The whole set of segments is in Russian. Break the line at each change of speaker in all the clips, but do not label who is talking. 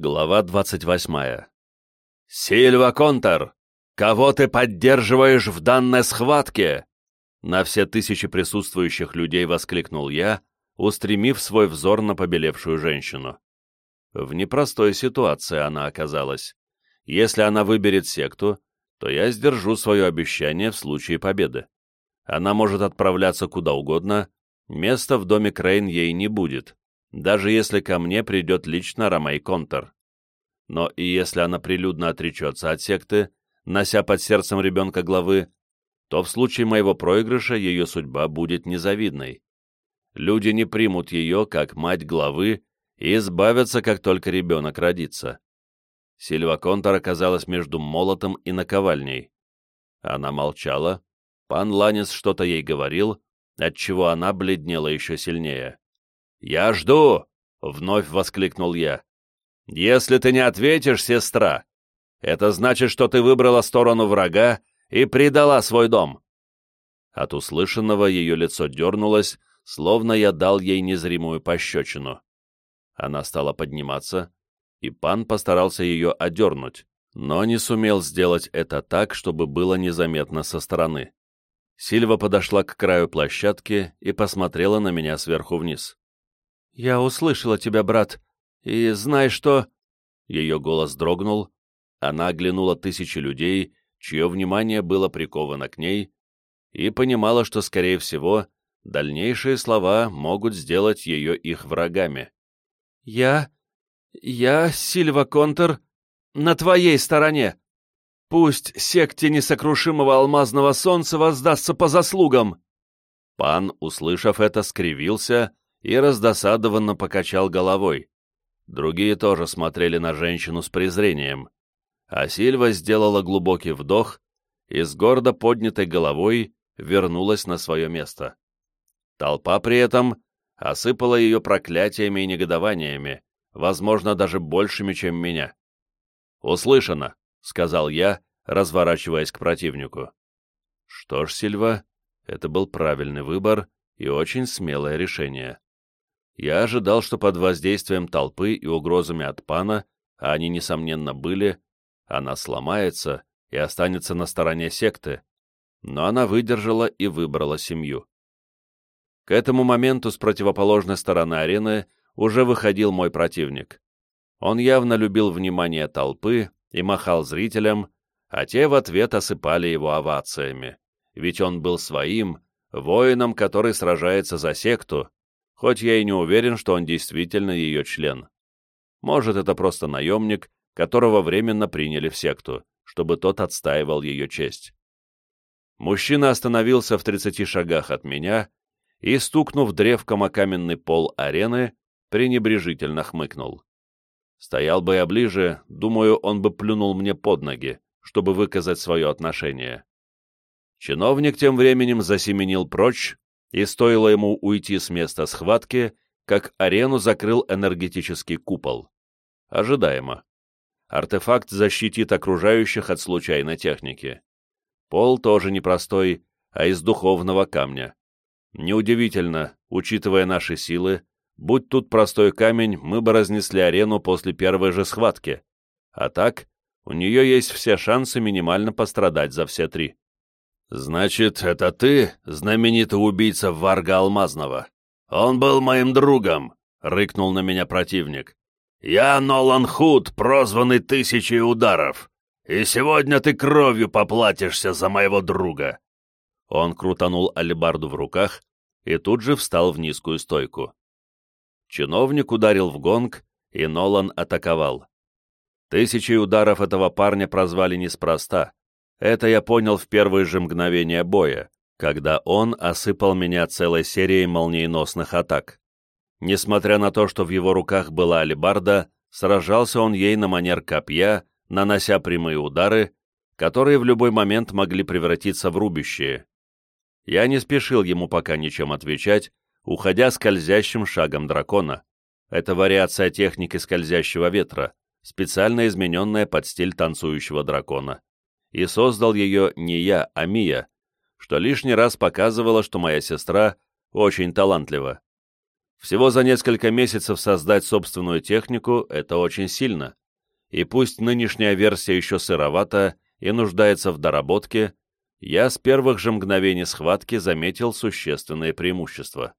Глава 28. «Сильва Контор! Кого ты поддерживаешь в данной схватке?» На все тысячи присутствующих людей воскликнул я, устремив свой взор на побелевшую женщину. В непростой ситуации она оказалась. Если она выберет секту, то я сдержу свое обещание в случае победы. Она может отправляться куда угодно, места в доме Крейн ей не будет даже если ко мне придет лично Ромей Контор. Но и если она прилюдно отречется от секты, нося под сердцем ребенка главы, то в случае моего проигрыша ее судьба будет незавидной. Люди не примут ее как мать главы и избавятся, как только ребенок родится. Сильва Контор оказалась между молотом и наковальней. Она молчала, пан Ланис что-то ей говорил, отчего она бледнела еще сильнее. «Я жду!» — вновь воскликнул я. «Если ты не ответишь, сестра, это значит, что ты выбрала сторону врага и предала свой дом». От услышанного ее лицо дернулось, словно я дал ей незримую пощечину. Она стала подниматься, и пан постарался ее одернуть, но не сумел сделать это так, чтобы было незаметно со стороны. Сильва подошла к краю площадки и посмотрела на меня сверху вниз. «Я услышала тебя, брат, и знай, что...» Ее голос дрогнул, она оглянула тысячи людей, чье внимание было приковано к ней, и понимала, что, скорее всего, дальнейшие слова могут сделать ее их врагами. «Я... я, Сильва Контер, на твоей стороне. Пусть секте несокрушимого алмазного солнца воздастся по заслугам!» Пан, услышав это, скривился и раздосадованно покачал головой. Другие тоже смотрели на женщину с презрением. А Сильва сделала глубокий вдох и с гордо поднятой головой вернулась на свое место. Толпа при этом осыпала ее проклятиями и негодованиями, возможно, даже большими, чем меня. «Услышано», — сказал я, разворачиваясь к противнику. Что ж, Сильва, это был правильный выбор и очень смелое решение. Я ожидал, что под воздействием толпы и угрозами от пана, а они, несомненно, были, она сломается и останется на стороне секты, но она выдержала и выбрала семью. К этому моменту с противоположной стороны арены уже выходил мой противник. Он явно любил внимание толпы и махал зрителям, а те в ответ осыпали его овациями, ведь он был своим, воином, который сражается за секту, хоть я и не уверен, что он действительно ее член. Может, это просто наемник, которого временно приняли в секту, чтобы тот отстаивал ее честь. Мужчина остановился в тридцати шагах от меня и, стукнув древком о каменный пол арены, пренебрежительно хмыкнул. Стоял бы я ближе, думаю, он бы плюнул мне под ноги, чтобы выказать свое отношение. Чиновник тем временем засеменил прочь, и стоило ему уйти с места схватки, как арену закрыл энергетический купол. Ожидаемо. Артефакт защитит окружающих от случайной техники. Пол тоже непростой, а из духовного камня. Неудивительно, учитывая наши силы, будь тут простой камень, мы бы разнесли арену после первой же схватки. А так, у нее есть все шансы минимально пострадать за все три. «Значит, это ты, знаменитый убийца Варга Алмазного? Он был моим другом!» — рыкнул на меня противник. «Я Нолан Худ, прозванный Тысячей Ударов, и сегодня ты кровью поплатишься за моего друга!» Он крутанул алебарду в руках и тут же встал в низкую стойку. Чиновник ударил в гонг, и Нолан атаковал. Тысячи ударов этого парня прозвали неспроста — это я понял в первые же мгновения боя, когда он осыпал меня целой серией молниеносных атак. Несмотря на то, что в его руках была алебарда, сражался он ей на манер копья, нанося прямые удары, которые в любой момент могли превратиться в рубящие. Я не спешил ему пока ничем отвечать, уходя скользящим шагом дракона. Это вариация техники скользящего ветра, специально измененная под стиль танцующего дракона и создал ее не я, а Мия, что лишний раз показывало, что моя сестра очень талантлива. Всего за несколько месяцев создать собственную технику — это очень сильно. И пусть нынешняя версия еще сыровата и нуждается в доработке, я с первых же мгновений схватки заметил существенные преимущества.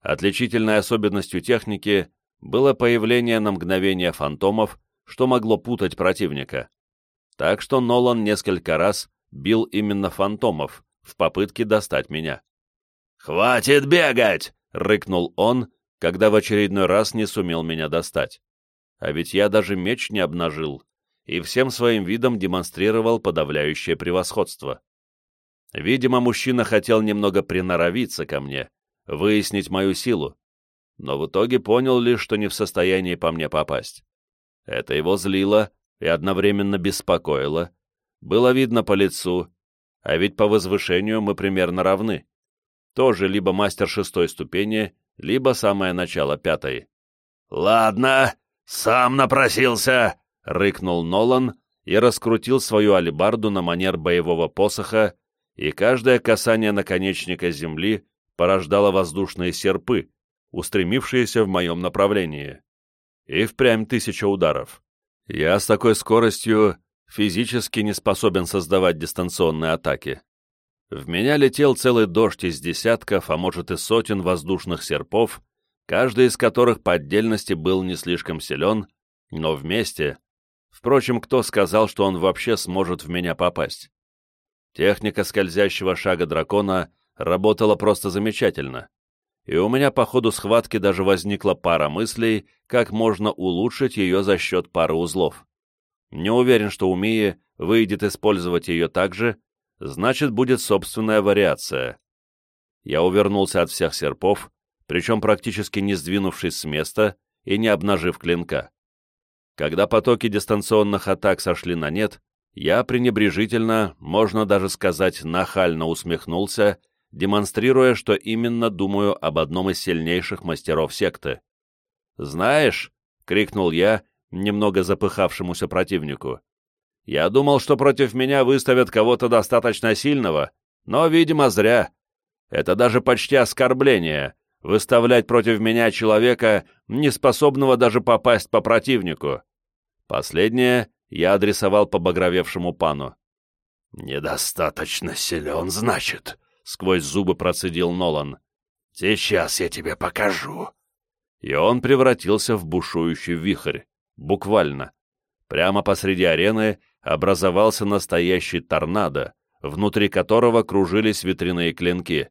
Отличительной особенностью техники было появление на мгновение фантомов, что могло путать противника. Так что Нолан несколько раз бил именно фантомов в попытке достать меня. «Хватит бегать!» — рыкнул он, когда в очередной раз не сумел меня достать. А ведь я даже меч не обнажил и всем своим видом демонстрировал подавляющее превосходство. Видимо, мужчина хотел немного приноровиться ко мне, выяснить мою силу, но в итоге понял лишь, что не в состоянии по мне попасть. Это его злило и одновременно беспокоило, было видно по лицу, а ведь по возвышению мы примерно равны. Тоже либо мастер шестой ступени, либо самое начало пятой. «Ладно, сам напросился!» — рыкнул Нолан и раскрутил свою алебарду на манер боевого посоха, и каждое касание наконечника земли порождало воздушные серпы, устремившиеся в моем направлении. И впрямь тысяча ударов. Я с такой скоростью физически не способен создавать дистанционные атаки. В меня летел целый дождь из десятков, а может и сотен воздушных серпов, каждый из которых по отдельности был не слишком силен, но вместе... Впрочем, кто сказал, что он вообще сможет в меня попасть? Техника скользящего шага дракона работала просто замечательно, и у меня по ходу схватки даже возникла пара мыслей, как можно улучшить ее за счет пары узлов. Не уверен, что у Мии выйдет использовать ее так же, значит, будет собственная вариация. Я увернулся от всех серпов, причем практически не сдвинувшись с места и не обнажив клинка. Когда потоки дистанционных атак сошли на нет, я пренебрежительно, можно даже сказать, нахально усмехнулся, демонстрируя, что именно думаю об одном из сильнейших мастеров секты. «Знаешь», — крикнул я, немного запыхавшемуся противнику. «Я думал, что против меня выставят кого-то достаточно сильного, но, видимо, зря. Это даже почти оскорбление — выставлять против меня человека, не способного даже попасть по противнику. Последнее я адресовал по багровевшему пану. «Недостаточно силен, значит», — сквозь зубы процедил Нолан. «Сейчас я тебе покажу». И он превратился в бушующий вихрь. Буквально. Прямо посреди арены образовался настоящий торнадо, внутри которого кружились ветряные клинки.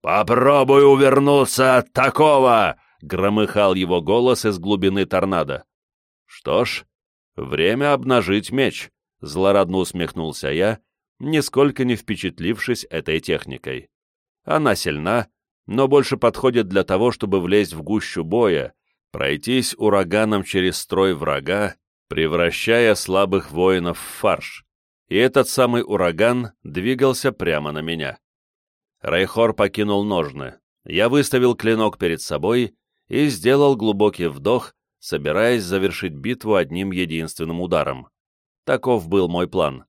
«Попробуй увернуться от такого!» — громыхал его голос из глубины торнадо. «Что ж, время обнажить меч», — злорадно усмехнулся я, нисколько не впечатлившись этой техникой. Она сильна, но больше подходит для того, чтобы влезть в гущу боя, пройтись ураганом через строй врага, превращая слабых воинов в фарш. И этот самый ураган двигался прямо на меня. Райхор покинул ножны. Я выставил клинок перед собой и сделал глубокий вдох, собираясь завершить битву одним единственным ударом. Таков был мой план.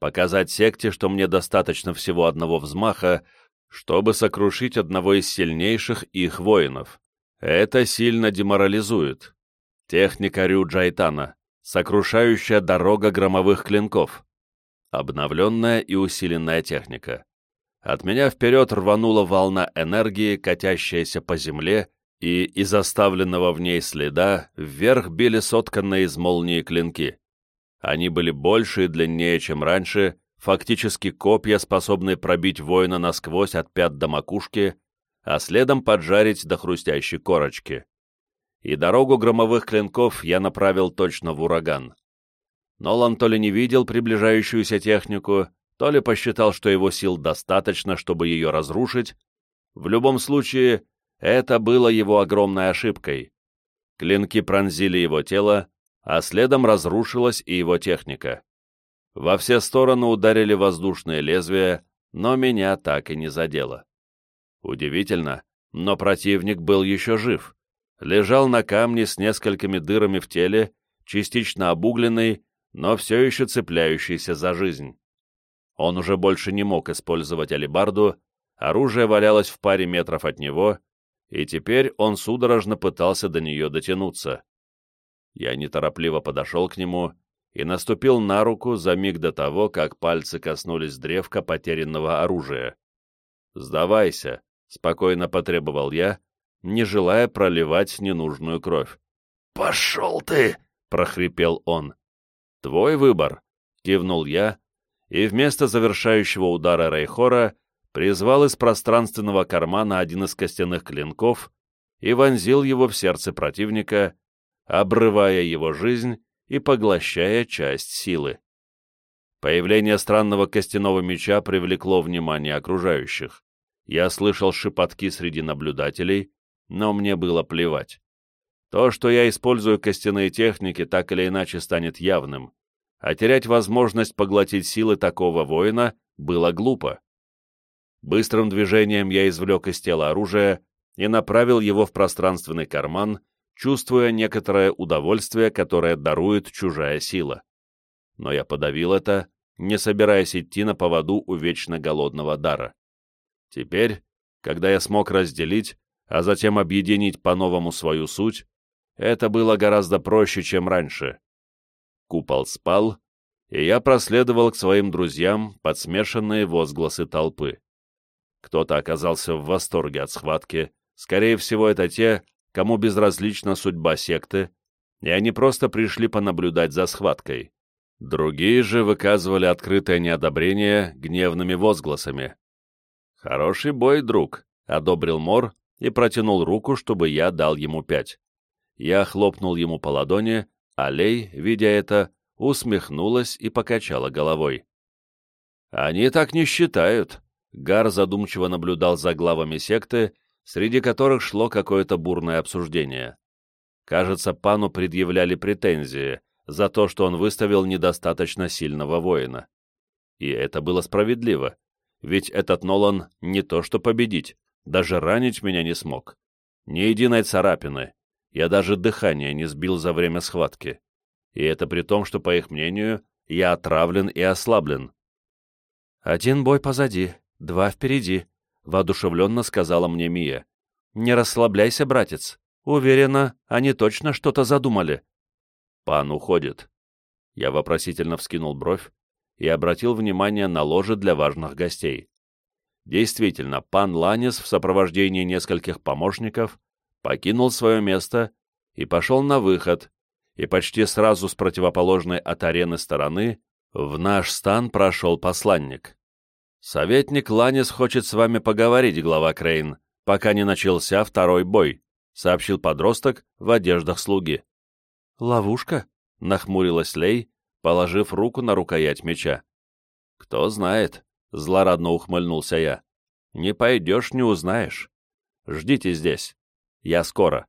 Показать секте, что мне достаточно всего одного взмаха, чтобы сокрушить одного из сильнейших их воинов. Это сильно деморализует. Техника Рю Джайтана, сокрушающая дорога громовых клинков. Обновленная и усиленная техника. От меня вперед рванула волна энергии, катящаяся по земле, и из оставленного в ней следа вверх били сотканные из молнии клинки. Они были больше и длиннее, чем раньше, фактически копья, способные пробить воина насквозь от пят до макушки, а следом поджарить до хрустящей корочки. И дорогу громовых клинков я направил точно в ураган. Нолан то ли не видел приближающуюся технику, то ли посчитал, что его сил достаточно, чтобы ее разрушить. В любом случае, это было его огромной ошибкой. Клинки пронзили его тело, а следом разрушилась и его техника. Во все стороны ударили воздушные лезвия, но меня так и не задело. Удивительно, но противник был еще жив. Лежал на камне с несколькими дырами в теле, частично обугленный, но все еще цепляющийся за жизнь. Он уже больше не мог использовать алебарду, оружие валялось в паре метров от него, и теперь он судорожно пытался до нее дотянуться. Я неторопливо подошел к нему и наступил на руку за миг до того, как пальцы коснулись древка потерянного оружия. «Сдавайся», — спокойно потребовал я, не желая проливать ненужную кровь. «Пошел ты!» — прохрипел он. «Твой выбор», — кивнул я, и вместо завершающего удара Рейхора призвал из пространственного кармана один из костяных клинков и вонзил его в сердце противника, обрывая его жизнь и поглощая часть силы. Появление странного костяного меча привлекло внимание окружающих. Я слышал шепотки среди наблюдателей, но мне было плевать. То, что я использую костяные техники, так или иначе станет явным, а терять возможность поглотить силы такого воина было глупо. Быстрым движением я извлек из тела оружие и направил его в пространственный карман, чувствуя некоторое удовольствие, которое дарует чужая сила. Но я подавил это, не собираясь идти на поводу у вечно голодного дара. Теперь, когда я смог разделить, а затем объединить по-новому свою суть, это было гораздо проще, чем раньше. Купол спал, и я проследовал к своим друзьям под смешанные возгласы толпы. Кто-то оказался в восторге от схватки, скорее всего, это те, кому безразлична судьба секты, и они просто пришли понаблюдать за схваткой. Другие же выказывали открытое неодобрение гневными возгласами. «Хороший бой, друг», — одобрил Мор, и протянул руку, чтобы я дал ему пять. Я хлопнул ему по ладони, а Лей, видя это, усмехнулась и покачала головой. «Они так не считают», — Гар задумчиво наблюдал за главами секты, среди которых шло какое-то бурное обсуждение. Кажется, пану предъявляли претензии за то, что он выставил недостаточно сильного воина. И это было справедливо, ведь этот Нолан не то что победить, даже ранить меня не смог. Ни единой царапины. Я даже дыхание не сбил за время схватки. И это при том, что, по их мнению, я отравлен и ослаблен. «Один бой позади, два впереди», — воодушевленно сказала мне Мия. «Не расслабляйся, братец. Уверена, они точно что-то задумали». «Пан уходит». Я вопросительно вскинул бровь и обратил внимание на ложе для важных гостей. Действительно, пан Ланис в сопровождении нескольких помощников покинул свое место и пошел на выход, и почти сразу с противоположной от арены стороны в наш стан прошел посланник. «Советник Ланис хочет с вами поговорить, глава Крейн, пока не начался второй бой», сообщил подросток в одеждах слуги. «Ловушка?» — нахмурилась Лей, положив руку на рукоять меча. «Кто знает», — злорадно ухмыльнулся я. «Не пойдешь, не узнаешь. Ждите здесь. Я скоро».